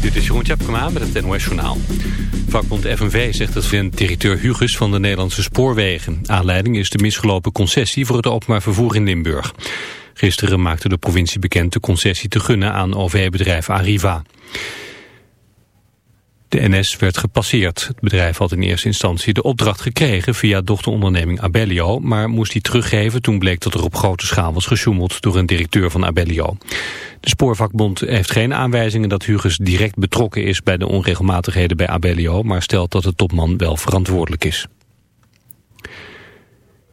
Dit is Jeroen Tjepkema met het NOS Journaal. Vakbond FNV zegt dat een directeur Hugus van de Nederlandse Spoorwegen. Aanleiding is de misgelopen concessie voor het openbaar vervoer in Limburg. Gisteren maakte de provincie bekend de concessie te gunnen aan OV-bedrijf Arriva. De NS werd gepasseerd. Het bedrijf had in eerste instantie de opdracht gekregen via dochteronderneming Abellio, maar moest die teruggeven toen bleek dat er op grote schaal was gesjoemeld door een directeur van Abellio. De spoorvakbond heeft geen aanwijzingen dat Huges direct betrokken is bij de onregelmatigheden bij Abellio, maar stelt dat de topman wel verantwoordelijk is.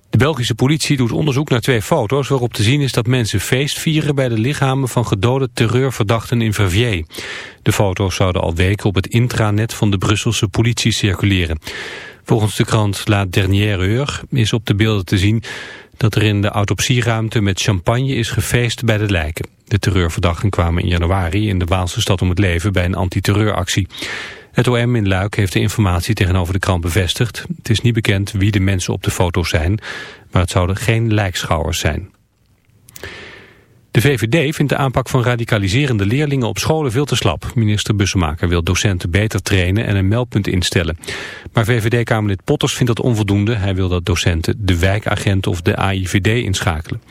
De Belgische politie doet onderzoek naar twee foto's waarop te zien is dat mensen feest vieren bij de lichamen van gedode terreurverdachten in Verviers. De foto's zouden al weken op het intranet van de Brusselse politie circuleren. Volgens de krant La Dernière Heure is op de beelden te zien dat er in de autopsieruimte met champagne is gefeest bij de lijken. De terreurverdachten kwamen in januari in de Waalse stad om het leven bij een antiterreuractie. Het OM in Luik heeft de informatie tegenover de krant bevestigd. Het is niet bekend wie de mensen op de foto's zijn, maar het zouden geen lijkschouwers zijn. De VVD vindt de aanpak van radicaliserende leerlingen op scholen veel te slap. Minister Bussemaker wil docenten beter trainen en een meldpunt instellen. Maar VVD-Kamerlid Potters vindt dat onvoldoende. Hij wil dat docenten de wijkagent of de AIVD inschakelen.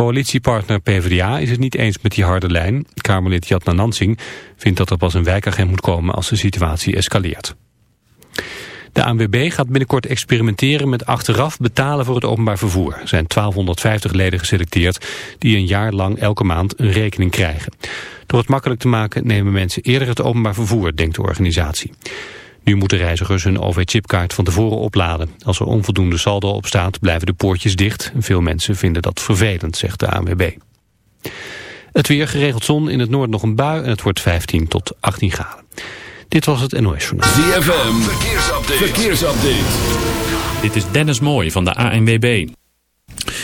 Coalitiepartner PvdA is het niet eens met die harde lijn. Kamerlid Jatna Nansing vindt dat er pas een wijkagent moet komen als de situatie escaleert. De ANWB gaat binnenkort experimenteren met achteraf betalen voor het openbaar vervoer. Er zijn 1250 leden geselecteerd die een jaar lang elke maand een rekening krijgen. Door het makkelijk te maken nemen mensen eerder het openbaar vervoer, denkt de organisatie. Nu moeten reizigers hun OV-chipkaart van tevoren opladen. Als er onvoldoende saldo op staat, blijven de poortjes dicht. Veel mensen vinden dat vervelend, zegt de ANWB. Het weer geregeld zon, in het noorden nog een bui en het wordt 15 tot 18 graden. Dit was het NOS Journaal. ZFM, verkeersupdate. verkeersupdate. Dit is Dennis Mooij van de ANWB.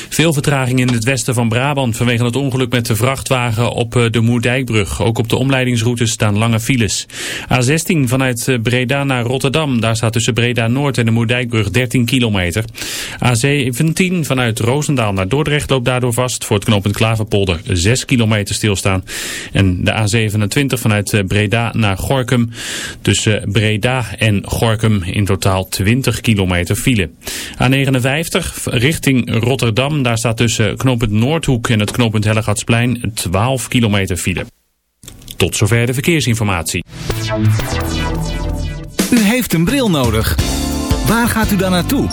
Veel vertraging in het westen van Brabant vanwege het ongeluk met de vrachtwagen op eh, de Moerdijkbrug. Ook op de omleidingsroutes staan lange files. A16 vanuit eh, Breda naar Rotterdam. Daar staat tussen Breda Noord en de Moerdijkbrug 13 kilometer. A17 vanuit Roosendaal naar Dordrecht loopt daardoor vast. Voor het knooppunt Klaverpolder 6 kilometer stilstaan. En de A27 vanuit eh, Breda naar Gorkum. Tussen Breda en Gorkum in totaal 20 kilometer file. A59 richting Rotterdam daar staat tussen knooppunt Noordhoek en het knooppunt Hellegatsplein 12 kilometer file. Tot zover de verkeersinformatie. U heeft een bril nodig. Waar gaat u dan naartoe?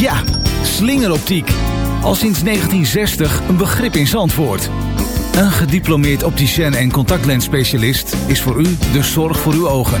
Ja, slingeroptiek. Al sinds 1960 een begrip in Zandvoort. Een gediplomeerd opticien en contactlensspecialist is voor u de zorg voor uw ogen.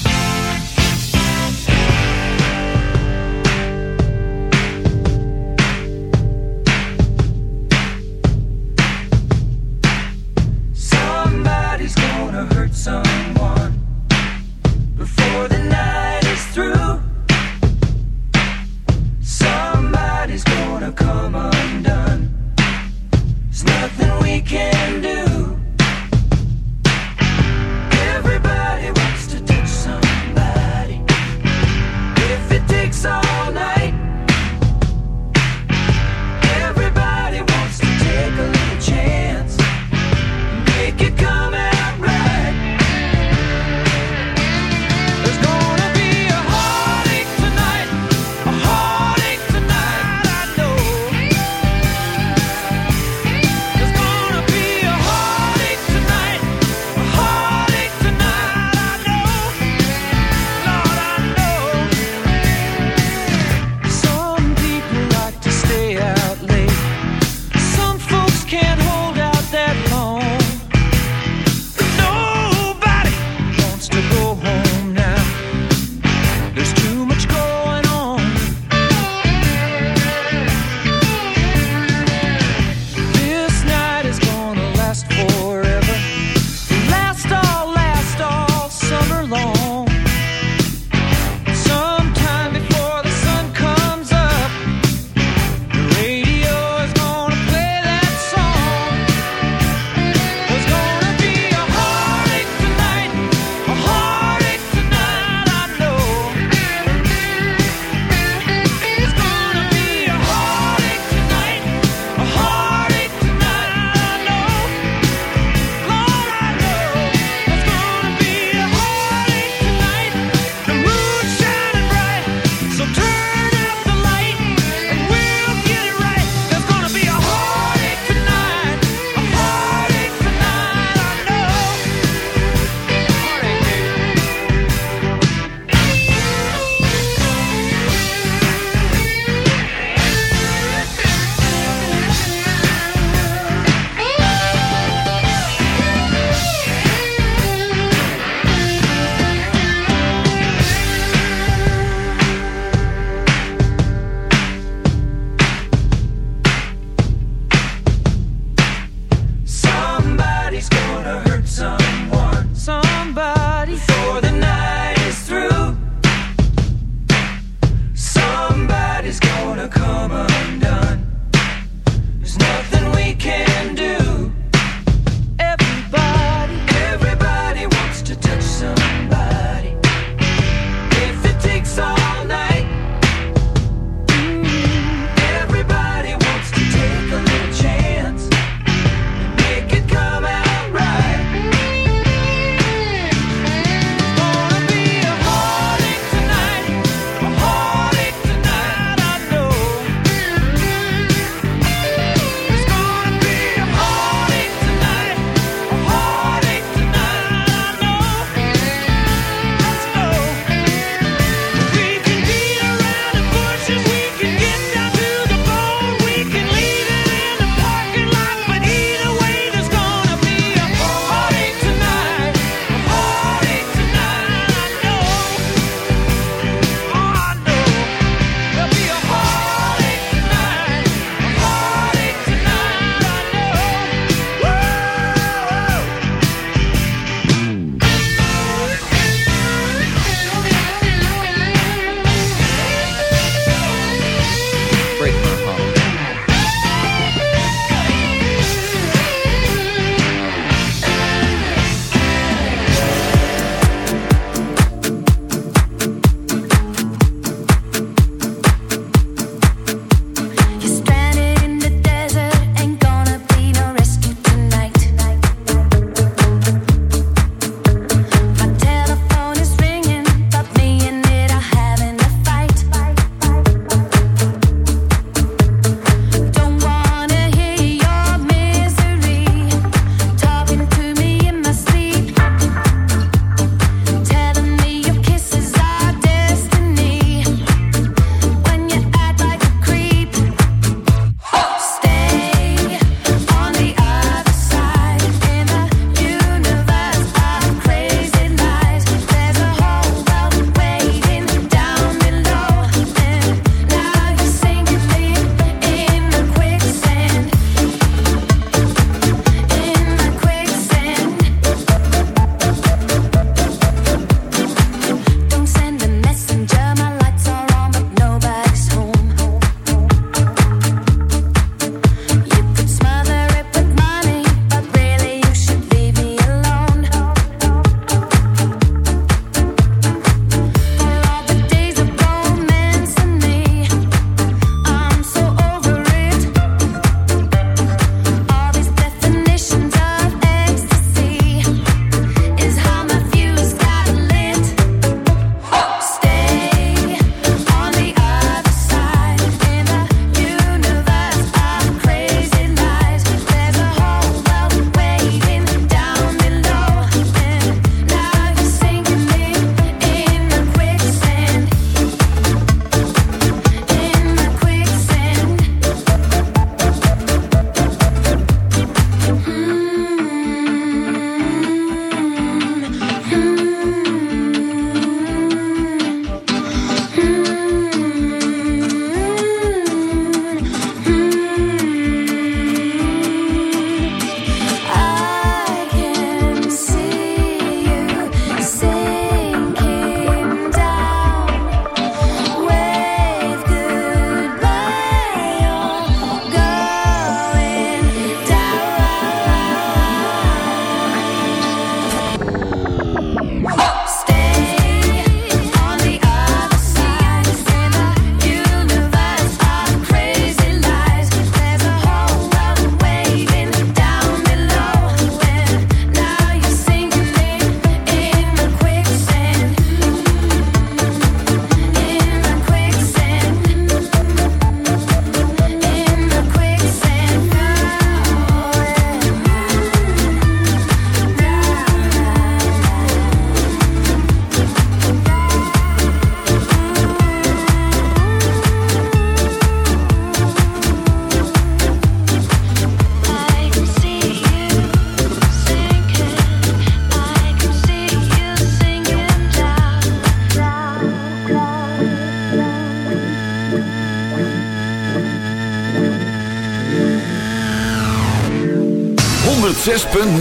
sun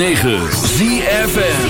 106.9 ZFN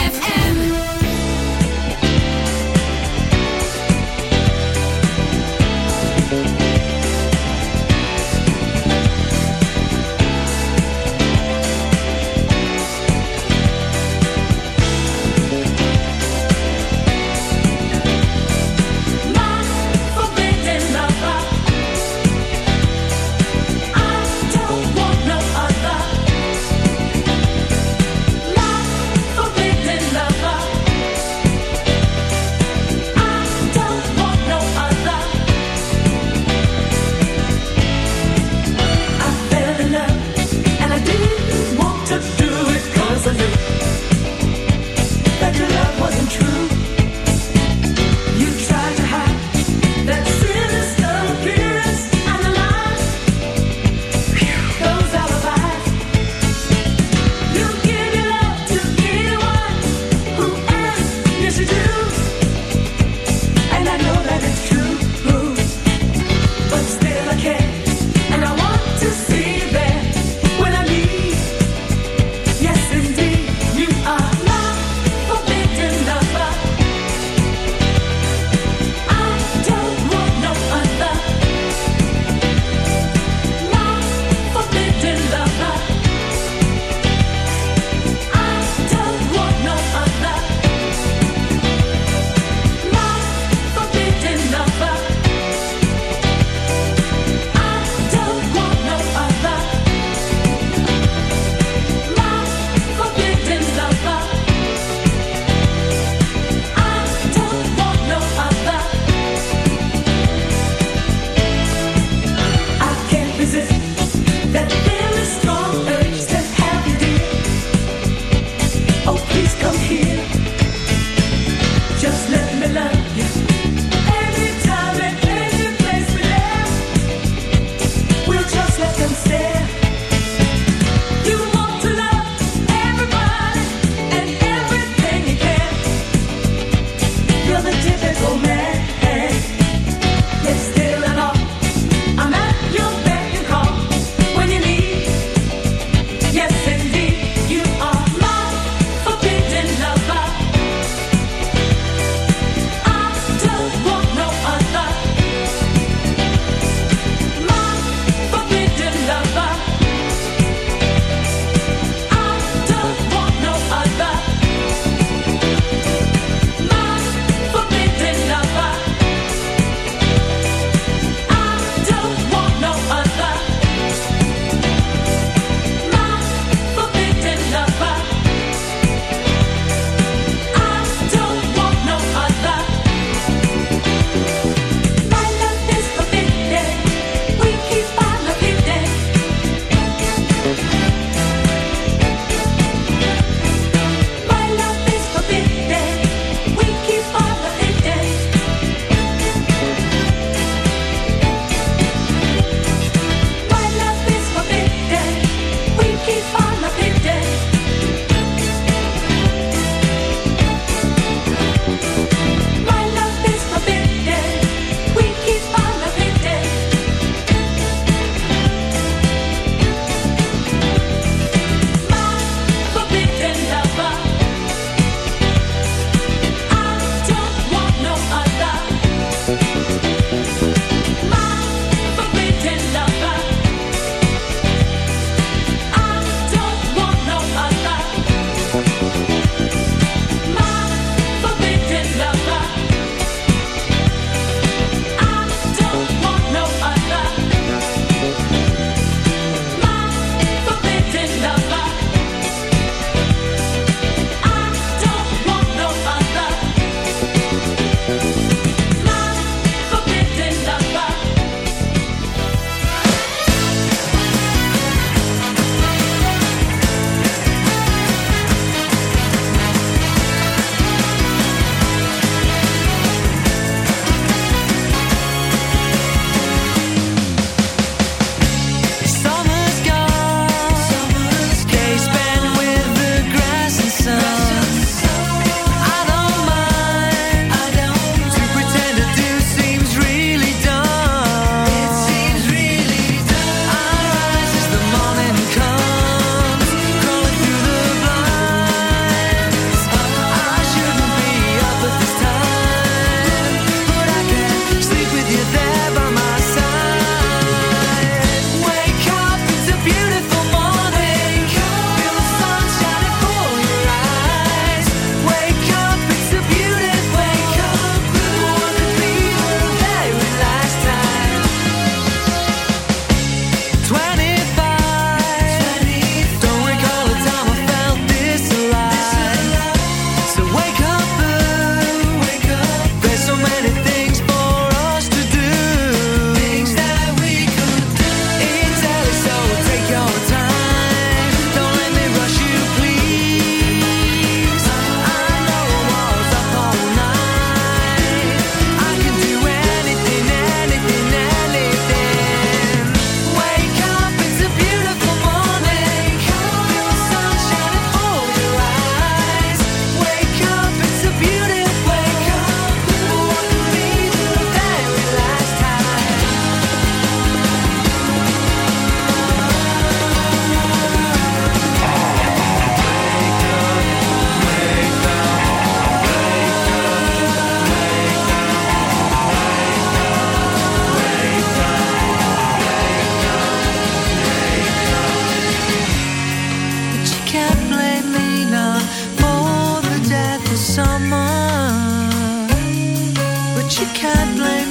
you can't blame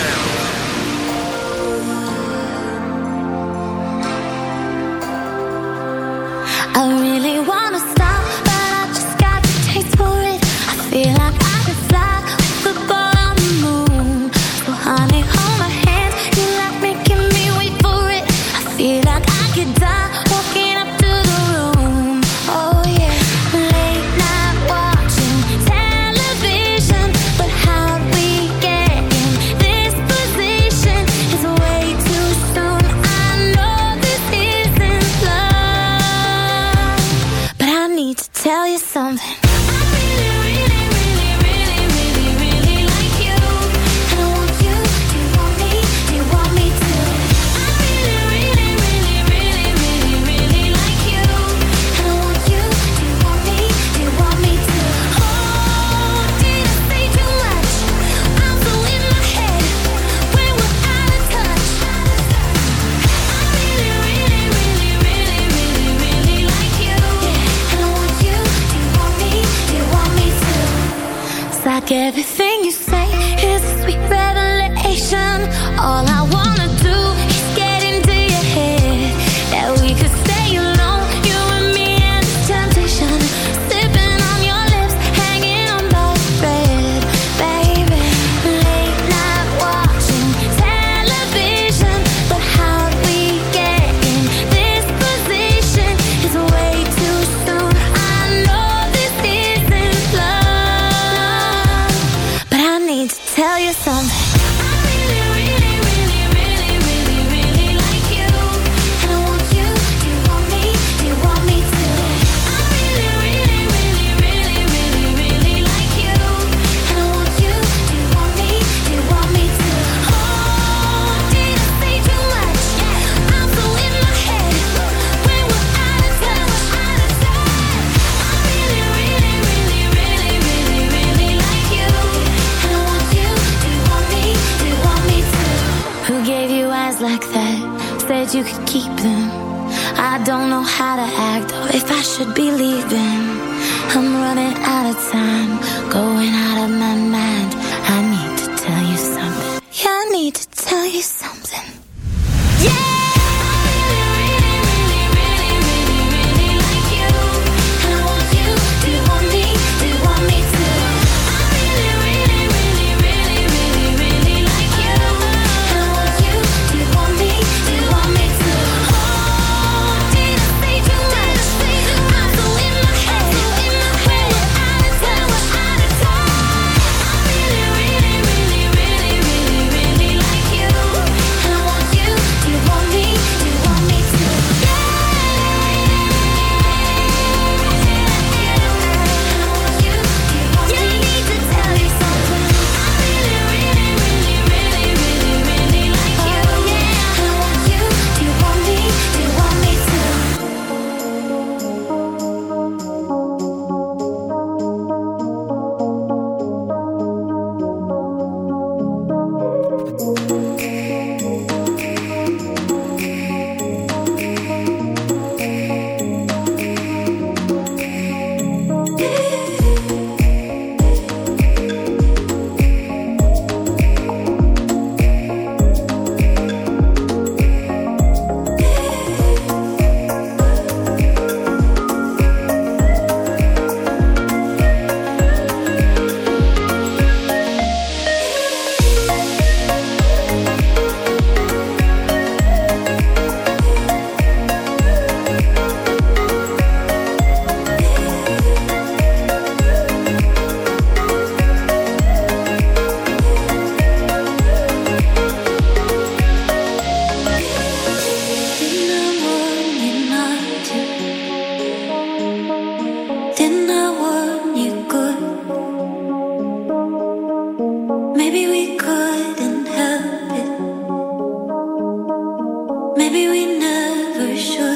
Maybe we never should.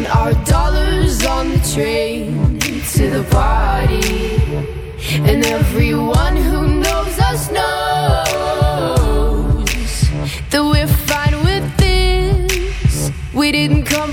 count our dollars on the train to the party. And everyone who knows us knows that we're fine with this. We didn't come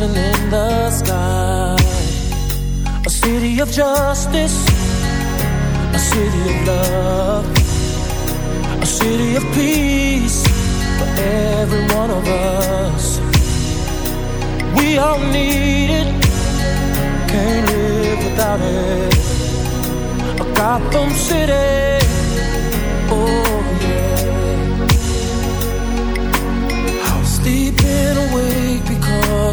In the sky. A city of justice, a city of love, a city of peace for every one of us. We all need it, can't live without it. A Gotham City, oh yeah. How sleeping awake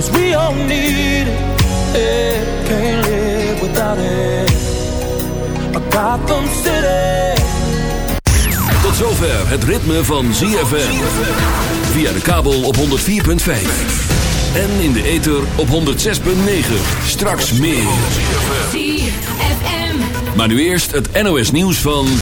Cause we all need it, yeah. Can't live without it. A Gotham City. Tot zover het ritme van ZFM. Via de kabel op 104.5. En in de ether op 106.9. Straks meer. ZFM. Maar nu eerst het NOS nieuws van...